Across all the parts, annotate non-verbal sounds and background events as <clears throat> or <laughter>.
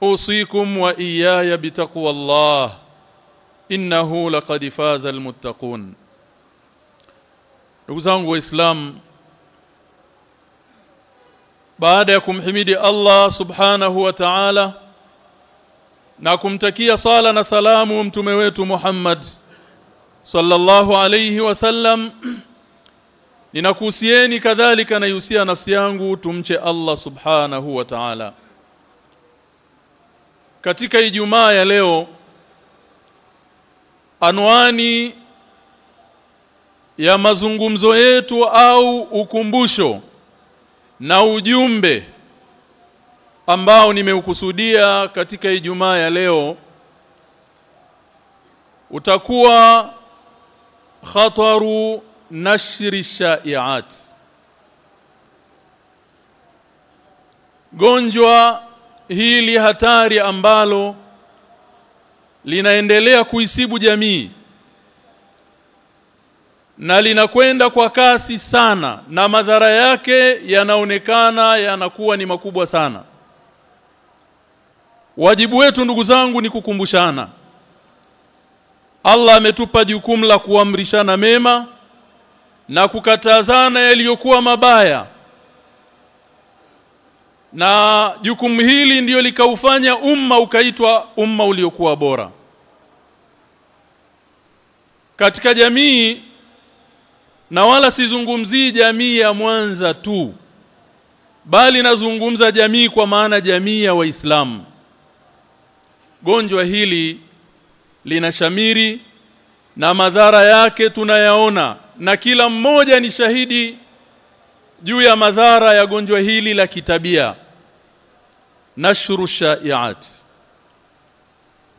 usikum wa iyaya bitaqwallah innahu laqad faza almuttaqun. Ndugu zangu waislam baada ya kumhimidi Allah subhanahu wa ta'ala na kumtakia sala na salamu mtume wetu Muhammad sallallahu alayhi wasallam <clears throat> ninakuhusieni kadhalika naihusia nafsi yangu tumche Allah subhanahu wa ta'ala katika ijumaa ya leo anwani ya mazungumzo yetu au ukumbusho na ujumbe ambao nimeukusudia katika Ijumaa ya leo utakuwa khataru nashri shai'at. Gonjwa hili hatari ambalo linaendelea kuisibu jamii na linakwenda kwa kasi sana na madhara yake yanaonekana yanakuwa ni makubwa sana. Wajibu wetu ndugu zangu ni kukumbushana. Allah ametupa jukumu la kuamrishana mema na kukatazana yaliyokuwa mabaya na jukumu hili ndiyo likaufanya umma ukaitwa umma uliokuwa bora. Katika jamii na wala sizungumzii jamii ya Mwanza tu bali nazungumza jamii kwa maana jamii ya Waislamu. Gonjwa hili linashamiri na madhara yake tunayaona na kila mmoja ni shahidi juu ya madhara ya gonjwa hili la kitabia nashru shai'at.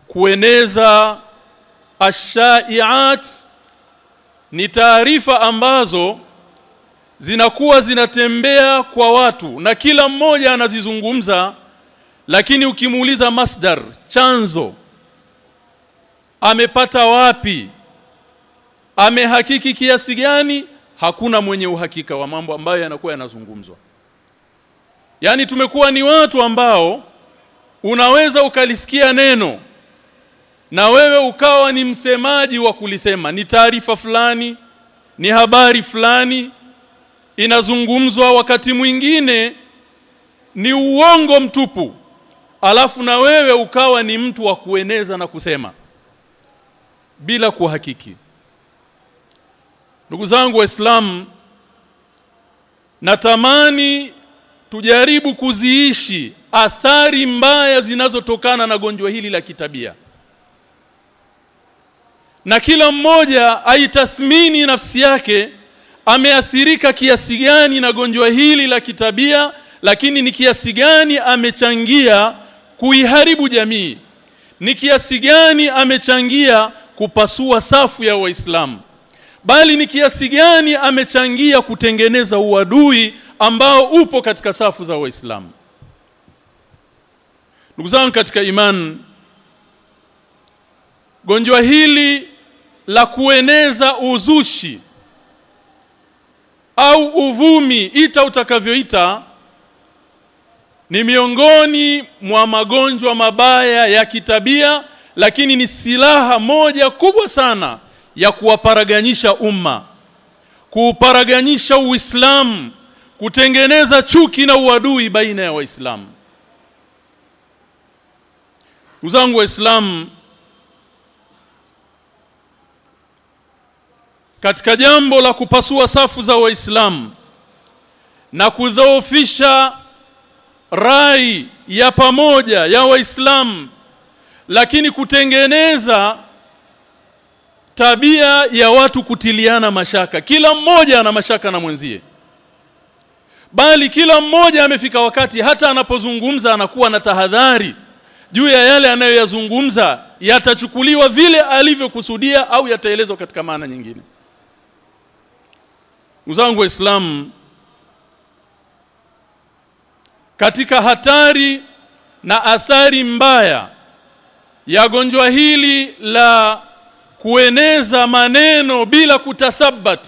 Kueneza ashai'at ni taarifa ambazo zinakuwa zinatembea kwa watu na kila mmoja anazizungumza lakini ukimuuliza masdar chanzo amepata wapi amehakiki kiasi gani hakuna mwenye uhakika wa mambo ambayo yanakuwa yanazungumzwa yani tumekuwa ni watu ambao unaweza ukalisikia neno na wewe ukawa ni msemaji wa kulisema. Ni taarifa fulani ni habari fulani inazungumzwa wakati mwingine ni uongo mtupu alafu na wewe ukawa ni mtu wa kueneza na kusema. Bila kuhakiki. Ndugu zangu waislamu natamani tujaribu kuziishi athari mbaya zinazotokana na gonjwa hili la kitabia. Na kila mmoja aitathmini nafsi yake ameathirika kiasi gani na gonjwa hili la kitabia lakini ni kiasi gani amechangia kuiharibu jamii? Ni kiasi gani amechangia kupasua safu ya waislamu? Bali ni kiasi gani amechangia kutengeneza uadui ambao upo katika safu za waislamu. Ndugu zangu katika imani gonjwa hili la kueneza uzushi au uvumi ita utakavyoita ni miongoni mwa magonjwa mabaya ya kitabia lakini ni silaha moja kubwa sana ya kuwaparaganyisha umma kuuparaganyisha uislamu kutengeneza chuki na uadui baina ya waislamu. Uzangu waislamu katika jambo la kupasua safu za waislamu na kudhoofisha rai ya pamoja ya waislamu lakini kutengeneza tabia ya watu kutiliana mashaka kila mmoja ana mashaka na mwenzie bali kila mmoja amefika wakati hata anapozungumza anakuwa na tahadhari. Juu ya yale anayoyazungumza yatachukuliwa vile alivyokusudia au yataelezwa katika maana nyingine. Uzangu waislamu katika hatari na athari mbaya ya gonjwa hili la kueneza maneno bila kutathabat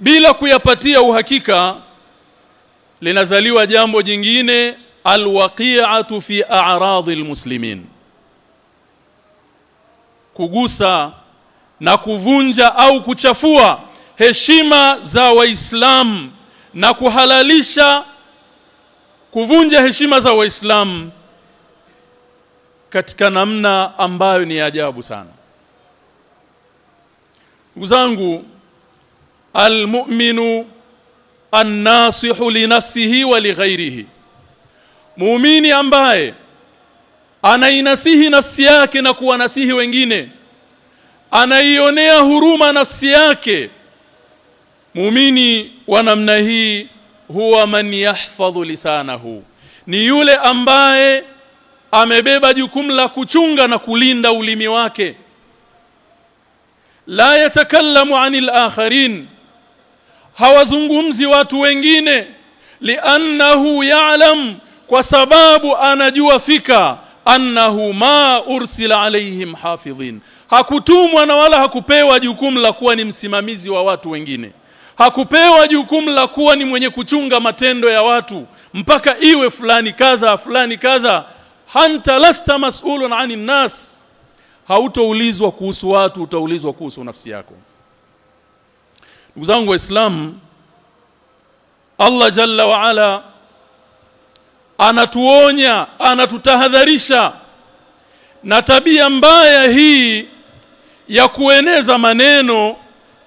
bila kuyapatia uhakika linazaliwa jambo jingine alwaqi'atu fi a'radhi almuslimin. Kugusa na kuvunja au kuchafua heshima za waislamu na kuhalalisha kuvunja heshima za waislamu katika namna ambayo ni ajabu sana. Ndugu zangu almu'minu annasihu li nafsihi wa li ghairihi. Muumini ambaye anainasihi nafsi yake na kuwanasihi wengine anaionea huruma nafsi yake muumini wa namna hii huwa man yahfadhu lisanahu. Ni yule ambaye amebeba jukumu la kuchunga na kulinda ulimi wake. La yatakallamu anil akharin hawazungumzi watu wengine liannahu ya'lam kwa sababu anajua fika annahu ma ursila alaihim hafidhin. Hakutumwa na wala hakupewa jukumu la kuwa ni msimamizi wa watu wengine. Hakupewa jukumu la kuwa ni mwenye kuchunga matendo ya watu mpaka iwe fulani kadha fulani kadha. Hanta lasta mas'ulun ani nas. Hautoulizwa kuhusu watu utaulizwa kuhusu nafsi yako ndugu zangu waislamu Allah jalla wa ala anatuonya anatutahadharisha na tabia mbaya hii ya kueneza maneno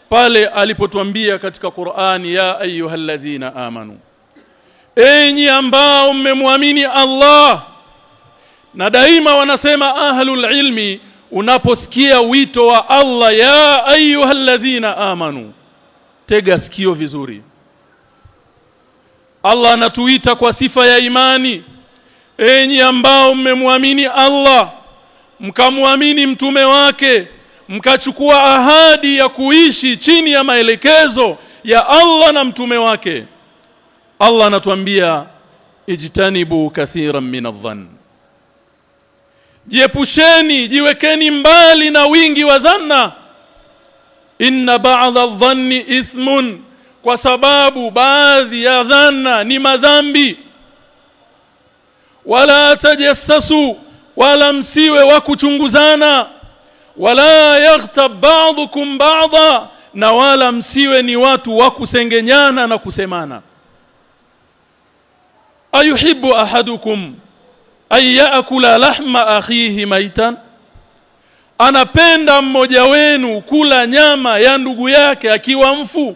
pale alipotuambia katika Qur'ani ya ayyuhalladhina amanu enyi ambao mmemwamini Allah. Na daima wanasema ahlul ilmi unaposikia wito wa Allah ya ayyuhalladhina amanu tega sikio vizuri. Allah anatuita kwa sifa ya imani. Enyi ambao mmemwamini Allah mkamwamini mtume wake mkachukua ahadi ya kuishi chini ya maelekezo ya Allah na mtume wake. Allah anatuambia ijtanibu kathiran min adh-dhann. Jiepusheni jiwekeni mbali na wingi wa dhanna inna ba'dha adh-dhanni ithmun kwa sababu baadhi ya dhanna ni madhambi. Wala tajassasu wala msiwe wa kuchunguzana. Wala yaghtab ba'dukum ba'dha na wala msiwe ni watu wa kusengenyana na kusemana. Ayuhibbu ahadukum ay yaakula lahma akhihi maitan anapenda mmoja wenu kula nyama ya ndugu yake akiwa mfu.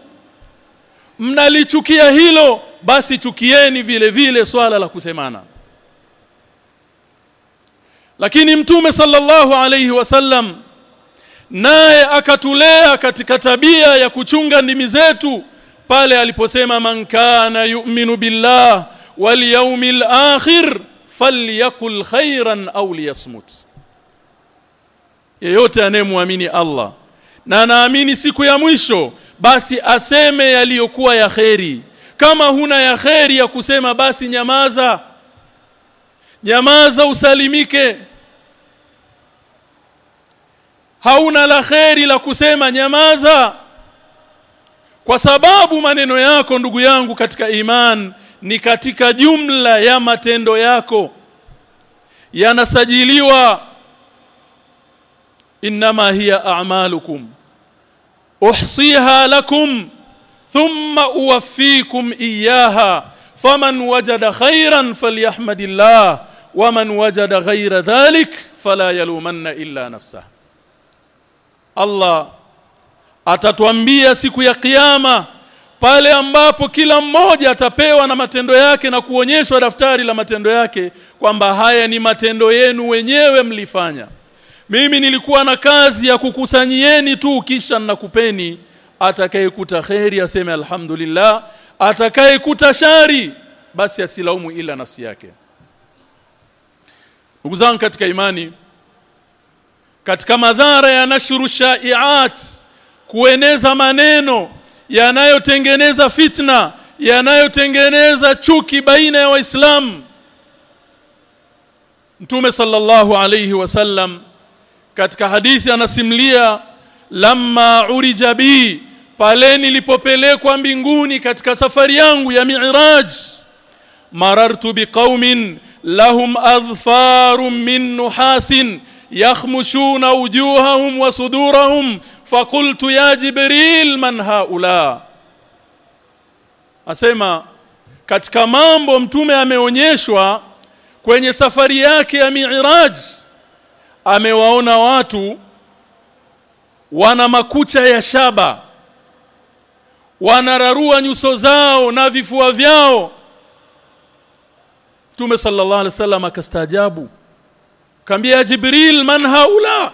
Mnalichukia hilo basi chukieni vile vile swala la kusemana. Lakini mtume sallallahu alayhi wasallam naye akatulea katika tabia ya kuchunga ndimi zetu pale aliposema man kana yu'minu billah wal yawmil akhir falyakul khairan aw liyasmut yeyote anayemwamini Allah na anaamini siku ya mwisho basi aseme yaliyokuwa ya kheri. Kama huna ya kheri ya kusema basi nyamaza. Nyamaza usalimike. Hauna la kheri la kusema nyamaza. Kwa sababu maneno yako ndugu yangu katika iman ni katika jumla ya matendo yako. Yanasajiliwa inma hiya a'malukum. Uhsiha lakum thumma uwaffikum iyyaha. Faman wajada khairan falyahmadillah. Waman wajada غير dhalik fala yalumanna illa نفسه Allah atatuambia siku ya kiyama pale ambapo kila mmoja atapewa na matendo yake na kuonyeshwa daftari la matendo yake kwamba haya ni matendo yenu wenyewe mlifanya mimi nilikuwa na kazi ya kukusanyieni tu kisha nakupeni. Atakayekuta kheri aseme alhamdulillah. Atakayekuta shari basi asilaumu ila nafsi yake. Ndugu zangu katika imani katika madhara ya nashru shaiat kueneza maneno yanayotengeneza fitna yanayotengeneza chuki baina ya waislamu Mtume sallallahu alayhi wasallam katika hadithi anasimulia lamma urija bi pale nilipopelekwa mbinguni katika safari yangu ya mi'raj marartu biqaumin lahum adfarun min nuhasin yakhmushuna wujuhahum wa sudurahum faqultu ya jibril man haula. Asema katika mambo mtume ameonyeshwa kwenye safari yake ya mi'raj amewaona watu wana makucha ya shaba wanararua nyuso zao na vifua vyao. Mtume sallallahu alaihi wasallam akastaajabu Kambia Jibril man haula?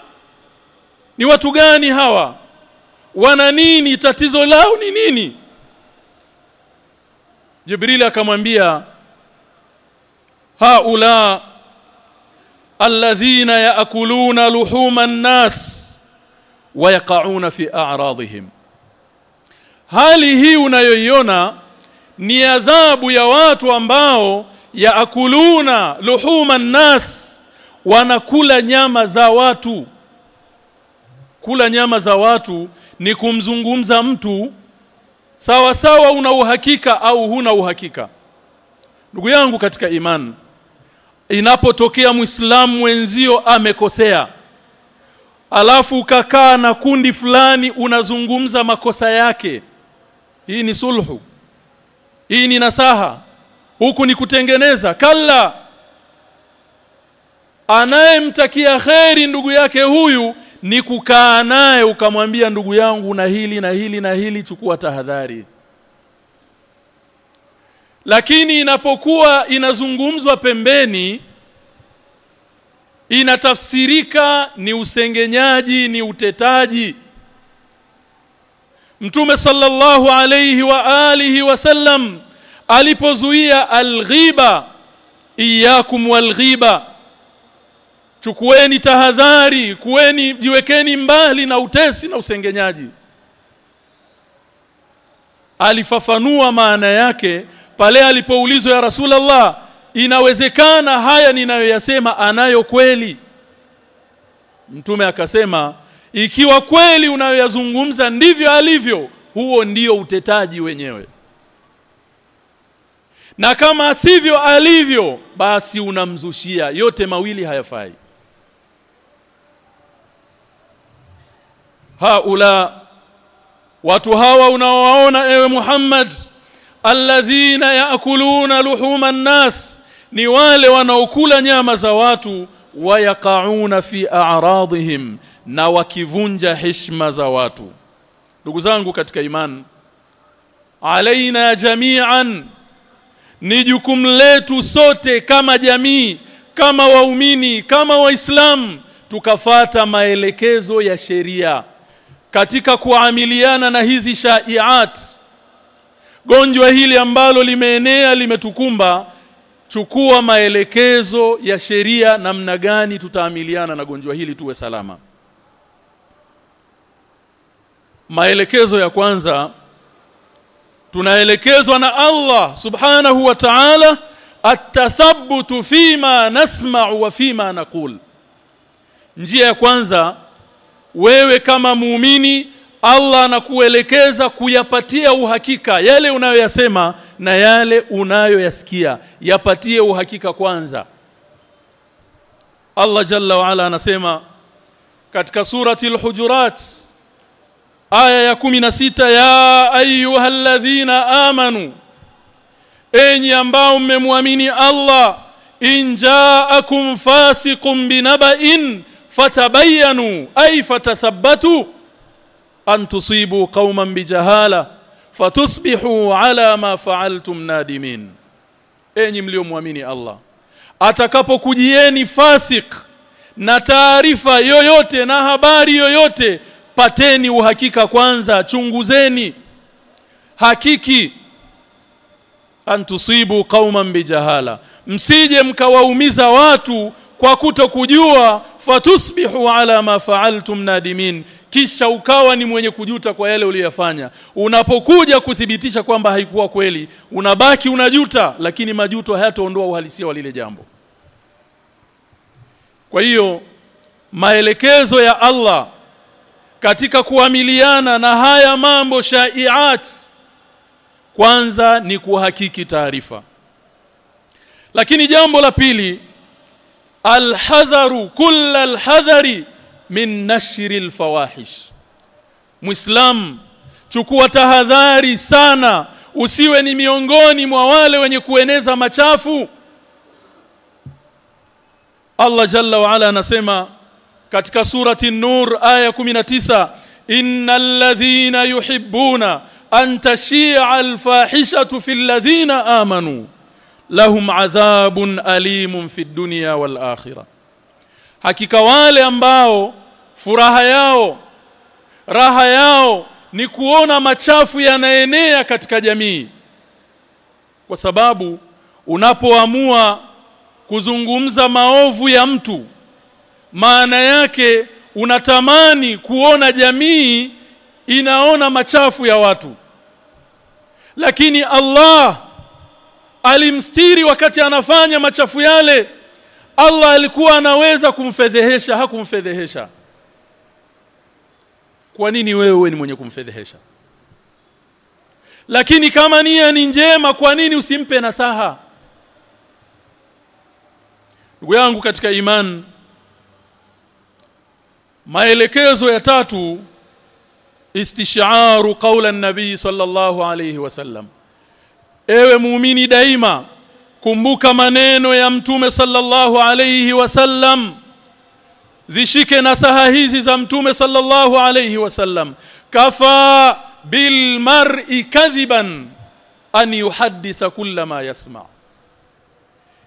Ni watu gani hawa? Wana nini? Tatizo lao ni nini? Jibril akamwambia haula alladhina yaakuluna luhuma an-nas wayaqauna fi a'radihim hali hii unayoiona ni adhabu ya watu ambao yaakuluna luhuma an-nas wanakula nyama za watu. Kula nyama za watu ni kumzungumza mtu. Sawa sawa una uhakika au huna uhakika? Ndugu yangu katika imani inapotokea muislamu mwenzio amekosea alafu ukakaa na kundi fulani unazungumza makosa yake. Hii ni sulhu hii ni nasaha huku ni kutengeneza. Kalla anayemtakia kheri ndugu yake huyu ni kukaa naye ukamwambia ndugu yangu na hili na hili na hili chukua tahadhari lakini inapokuwa inazungumzwa pembeni inatafsirika ni usengenyaji ni utetaji. Mtume sallallahu alayhi wa alihi wasallam alipozuia alghiba iyakum walghiba chukueni tahadhari kuweni jiwekeni mbali na utesi na usengenyaji. Alifafanua maana yake pale alipoulizwa ya Rasulullah inawezekana haya ninayoyasema anayo kweli? Mtume akasema ikiwa kweli unayoyazungumza ndivyo alivyo huo ndio utetaji wenyewe. Na kama sivyo alivyo basi unamzushia yote mawili hayafai. Haula watu hawa unaowaona ewe Muhammad alladhina yaakuluna luhuma nas ni wale wanaokula nyama za watu wayaqauna fi a'radihim na wakivunja heshima za watu. Ndugu zangu katika imani alaina jami'an ni jukumu letu sote kama jamii kama waumini kama waislamu tukafata maelekezo ya sheria. Katika kuamiliana na hizi shaiat gonjwa hili ambalo limeenea limetukumba chukua maelekezo ya sheria namna gani tutaamiliana na gonjwa hili tuwe salama. Maelekezo ya kwanza tunaelekezwa na Allah subhanahu wa ta'ala atathabutu fima nasma'u wa fima naqul. Njia ya kwanza wewe kama muumini Allah anakuelekeza kuyapatia uhakika yale unayoyasema na yale unayoyasikia. Yapatie uhakika kwanza. Allah jalla wa ala anasema katika surati al-hujurat aya ya 16 ya ayyuhalladhina amanu enyi ambao mmemwamini Allah in ja'akum fasiqun binaba'in fatabayanu ay fatathabbatu an tusibu qauman bijahala fatusbihu ala ma fa'altum nadimin. Enyi mliomwamini Allah atakapokujieni fasik na taarifa yoyote na habari yoyote pateni uhakika kwanza chunguzeni. Hakiki antusibu qauman bijahala msije mkawaumiza watu kwa kutokujua fatusbihu ala ma fa'altum nadimin kisha ukawa ni mwenye kujuta kwa yale uliyofanya unapokuja kuthibitisha kwamba haikuwa kweli unabaki unajuta lakini majuto hayataondoa uhalisia wa lile jambo. Kwa hiyo maelekezo ya Allah katika kuamiliana na haya mambo shaiat kwanza ni kuhakiki taarifa. Lakini jambo la pili alhadharu kulla alhadhari min nashri alfawahish. Muislam chukua tahadhari sana usiwe ni miongoni mwa wale wenye kueneza machafu. Allah jalla wa ala anasema katika surati an-nur aya 19 innal ladhina yuhibbuna an tashia alfahishatu fil ladhina amanu lahum adhabun alimun fid dunya wal akhirah hakika wale ambao furaha yao raha yao ni kuona machafu yanaenea katika jamii. Kwa sababu unapoamua kuzungumza maovu ya mtu maana yake unatamani kuona jamii inaona machafu ya watu. Lakini Allah alimstiri wakati anafanya machafu yale Allah alikuwa anaweza kumfedhehesha hakumfedhehesha. Kwa nini wewe ni mwenye kumfedhehesha? Lakini kama nia ni njema kwa nini usimpe nasaha? Ndugu yangu katika iman maelekezo ya tatu istisharu qaula nabii sallallahu alayhi wasallam ewe muumini daima kumbuka maneno ya mtume sallallahu alayhi wasallam zishike nasaha hizi za mtume sallallahu alayhi wasallam kafa bil mar'i kadhiban an yuhadditha kulla ma yasma.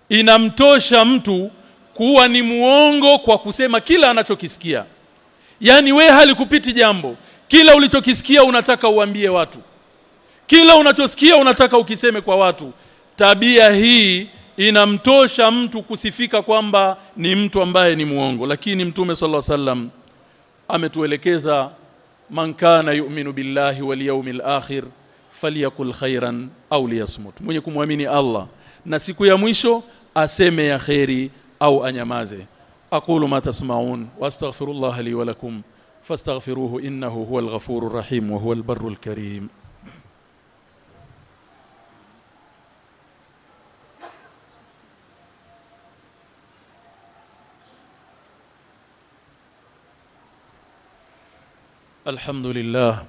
Inamtosha mtu kuwa ni muongo kwa kusema kila anachokisikia. Yani we halikupiti jambo. Kila ulichokisikia unataka uambie watu. Kila unachosikia unataka ukiseme kwa watu tabia hii inamtosha mtu kusifika kwamba ni mtu ambaye ni muongo lakini mtume sallallahu wasallam ametuelekeza man kana yu'minu billahi wal yawmil akhir falyakul khairan au liyasmut. Mwenye kumwamini Allah na siku ya mwisho aseme ya khairi au anyamaze. Aqulu ma tasma'un wastaghfirullaha li wa lakum fastaghfiruhu innahu huwal ghafurur rahim wa huwal barrul karim الحمد لله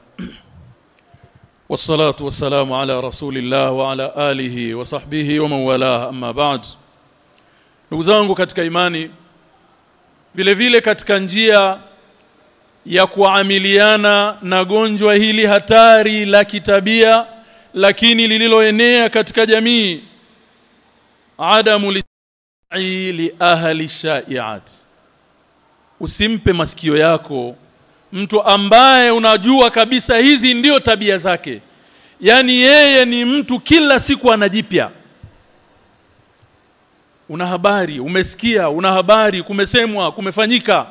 والصلاة والسلام على رسول الله وعلى آله وصحبه ومن والاه أما بعد ndugu zangu katika imani vile vile katika njia ya kuamiliana na gonjwa hili hatari la kitabia lakini lililoenea katika jamii adamu li, li ahli shai'at usimpe masikio yako mtu ambaye unajua kabisa hizi ndiyo tabia zake. Yani yeye ni mtu kila siku anajipya. Una habari umesikia una habari kumesemwa kumefanyika.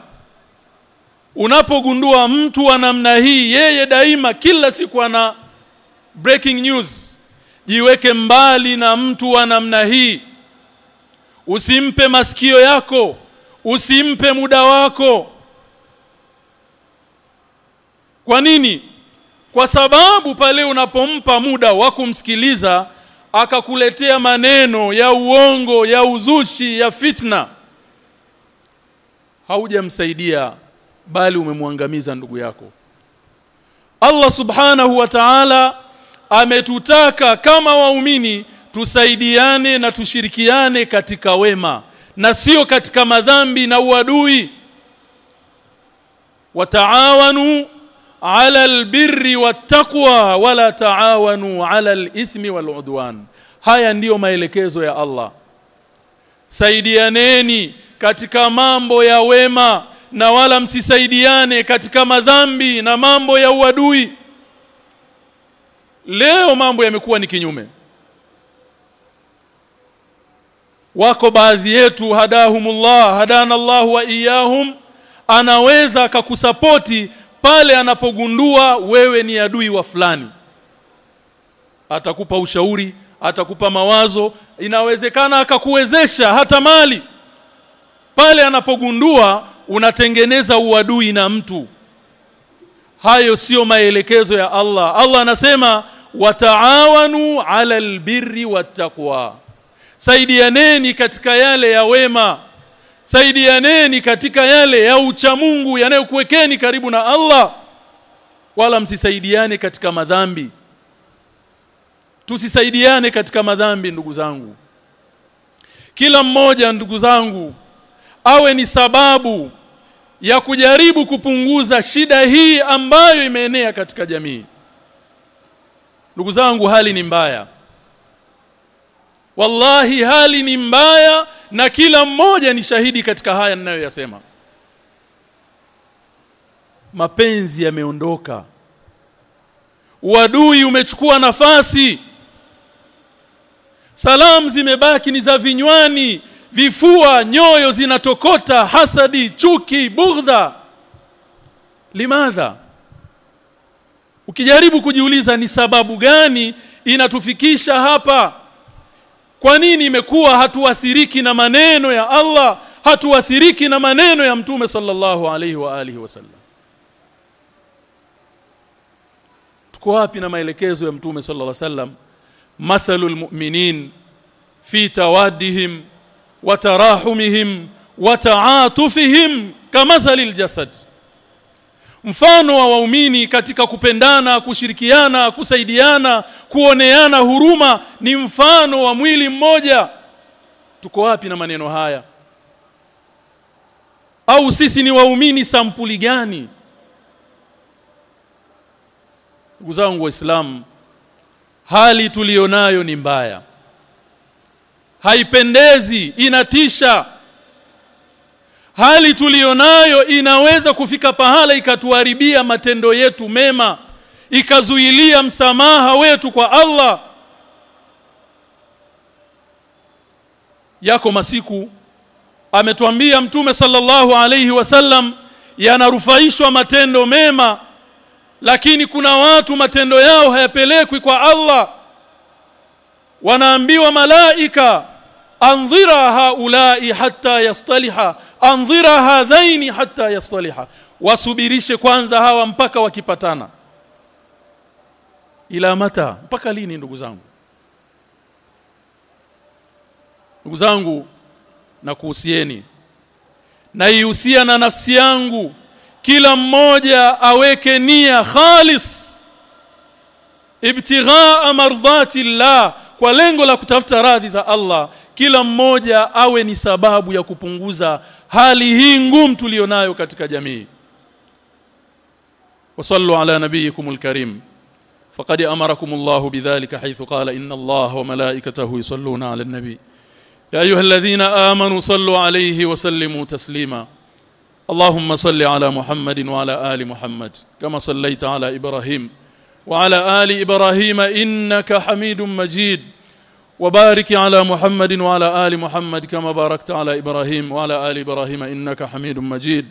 Unapogundua mtu wa namna hii yeye daima kila siku ana breaking news. Jiweke mbali na mtu wa namna hii. Usimpe masikio yako usimpe muda wako kwa nini? Kwa sababu pale unapompa muda wa kumsikiliza akakuletea maneno ya uongo ya uzushi ya fitna. Haujamsaidia bali umemwangamiza ndugu yako. Allah subhanahu wa ta'ala ametutaka kama waumini tusaidiane na tushirikiane katika wema na sio katika madhambi na uadui. Wataawanu ala albirri wattaqwa wala taawanu ala alithmi waludwan haya ndiyo maelekezo ya Allah. Saidianeni katika mambo ya wema na wala msisaidiane katika madhambi na mambo ya uadui. Leo mambo yamekuwa ni kinyume. Wako baadhi yetu hadahumullah hadana Allah wa iyahum anaweza akakusapoti pale anapogundua wewe ni adui wa fulani. Atakupa ushauri atakupa mawazo inawezekana akakuwezesha hata mali. Pale anapogundua unatengeneza uadui na mtu. Hayo sio maelekezo ya Allah. Allah anasema wataawanu ala albirri wattaqwa. Saidianeni katika yale ya wema saidianeni katika yale ya uchamungu yanayokuwekeni karibu na Allah wala msisaidiane katika madhambi. Tusisaidiane katika madhambi ndugu zangu. Kila mmoja ndugu zangu awe ni sababu ya kujaribu kupunguza shida hii ambayo imeenea katika jamii. Ndugu zangu hali ni mbaya. Wallahi hali ni mbaya na kila mmoja ni shahidi katika haya ninayoyasema. Mapenzi yameondoka. Wadui umechukua nafasi. Salamu zimebaki ni za vinywani. Vifua nyoyo zinatokota. Hasadi chuki bughdha limadha? Ukijaribu kujiuliza ni sababu gani inatufikisha hapa kwa nini imekuwa hatuathiriki na maneno ya Allah hatuathiriki na maneno ya mtume sallallahu alaihi wa alihi wasallam tuko wapi na maelekezo ya mtume sallallahu alaihi wasallam mathalul mu'minin fi tawaddihim wa tarahumihim wa ta'atufihim kamathalil jasad mfano wa waumini katika kupendana kushirikiana kusaidiana kuoneana huruma ni mfano wa mwili mmoja. Tuko wapi na maneno haya? Au sisi ni waumini sampuli gani? Ndugu zangu waislamu hali tulionayo ni mbaya. Haipendezi inatisha hali tuliyonayo inaweza kufika pahala ikatuharibia matendo yetu mema ikazuilia msamaha wetu kwa Allah. Yako masiku ametuambia mtume sallallahu alayhi wasallam yanarufaishwa matendo mema lakini kuna watu matendo yao hayapelekwi kwa Allah. Wanaambiwa malaika anzira haulai hatta yastaliha. Anzira hadhaini hatta yastaliha. Wasubirishe kwanza hawa mpaka wakipatana. Ila mata mpaka lini ndugu zangu? Ndugu zangu na kuhusieni naihusia na nafsi yangu. Kila mmoja aweke nia khalis. Ibtighaa mardhati llah kwa lengo la kutafuta radhi za Allah kila mmoja awe ni sababu ya kupunguza hali hii ngumu tulionayo katika jamii wasallu ala nabiyikumul karim faqad amarakum Allah bidhalika haythu qala inna Allah wa malaikatahu yusalluna ala an-nabi ya ayyuhalladhina amanu sallu alayhi wa sallimu taslima اللهم صل على محمد وعلى آل محمد كما صليت على إبراهيم وعلى آل إبراهيم إنك حميد مجيد وبارك على محمد وعلى آل محمد كما باركت على إبراهيم وعلى آل إبراهيم إنك حميد مجيد.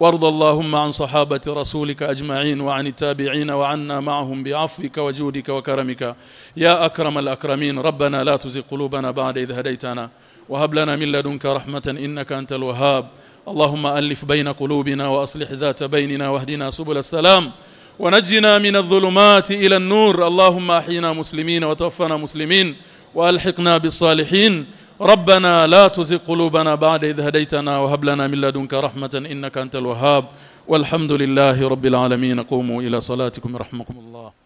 وارض اللهم عن صحابة رسولك أجمعين وعن التابعين وعنا معهم بعفوك وجودك وكرمك. يا أكرم الأكرمين ربنا لا تزغ قلوبنا بعد إذ هديتنا. وهب لنا من لدنك رحمة إنك أنت الوهاب. اللهم ألف بين قلوبنا وأصلح ذات بيننا واهدنا سبل السلام. ونجنا من الظلمات إلى النور. اللهم أحينا مسلمين وتوفنا مسلمين. وألحقنا بالصالحين. ربنا لا تزغ قلوبنا بعد إذ هديتنا وهب لنا من لدنك رحمة إنك أنت الوهاب. والحمد لله رب العالمين. قوموا إلى صلاتكم رحمكم الله.